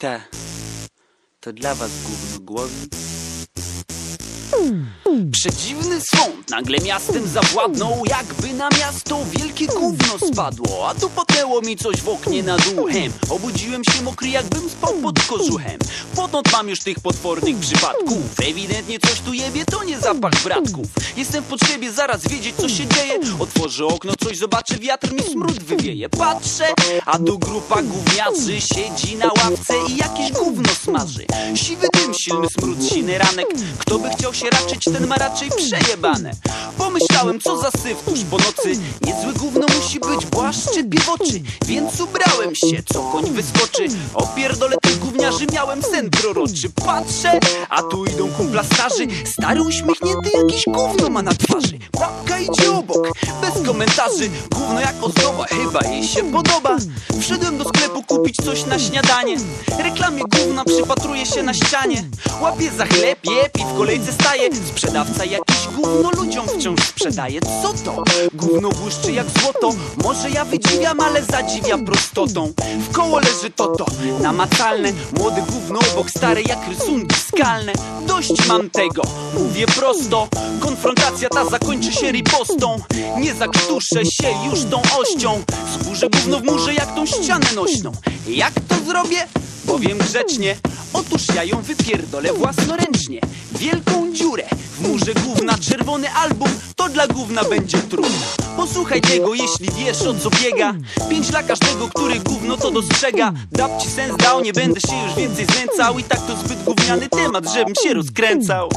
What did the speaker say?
Te. To dla was gówno głowy. Przedziwny sąd nagle miastem zawładnął Jakby na miasto wielkie gówno spadło A tu potęło mi coś w oknie nad uchem Obudziłem się mokry jakbym spał pod kożuchem Potąd mam już tych potwornych przypadków Ewidentnie coś tu jebie, zapach bratków. Jestem w potrzebie zaraz wiedzieć co się dzieje. Otworzę okno, coś zobaczę, wiatr mi smród wywieje. Patrzę, a tu grupa gówniarzy Siedzi na ławce i jakieś gówno smaży. Siwy dym, silny smród, siny ranek. Kto by chciał się raczyć, ten ma raczej przejebane. Pomyślałem, co za syf tuż po nocy. Niezłe gówno musi być, bo aż szczypie w oczy Więc ubrałem się, co koń wyskoczy. Opierdolę tych gówniarzy, miałem sen proroczy. Patrzę, a tu idą kumpla starzy. Stary uśmiechnięty, jakiś gówno ma na twarzy. Babka idzie obok, bez komentarzy. Gówno jak ozdoba, chyba jej się podoba. Wszedłem kupić coś na śniadanie. Reklamie gówna przypatruję się na ścianie. Łapię za chleb, jeb i w kolejce staje. Sprzedawca jakiś gówno ludziom wciąż sprzedaje. Co to? Gówno błyszczy jak złoto. Może ja wydziwiam, ale zadziwia prostotą. W koło leży toto, namacalne. Młode gówno obok stare jak rysunki skalne. Dość mam tego, mówię prosto. Konfrontacja ta zakończy się ripostą. Nie zakrztuszę się już tą ością. Zburzę gówno w murze jak tą ścianę nośną Jak to zrobię? Powiem grzecznie. Otóż ja ją wypierdolę własnoręcznie. Wielką dziurę. W murze gówna Czerwony album. To dla gówna będzie trudno Posłuchaj tego, jeśli wiesz o co biega. Pięć dla każdego, który gówno to dostrzega. Dab ci sens dał, nie będę się już więcej znęcał. I tak to zbyt gówniany temat, żebym się rozkręcał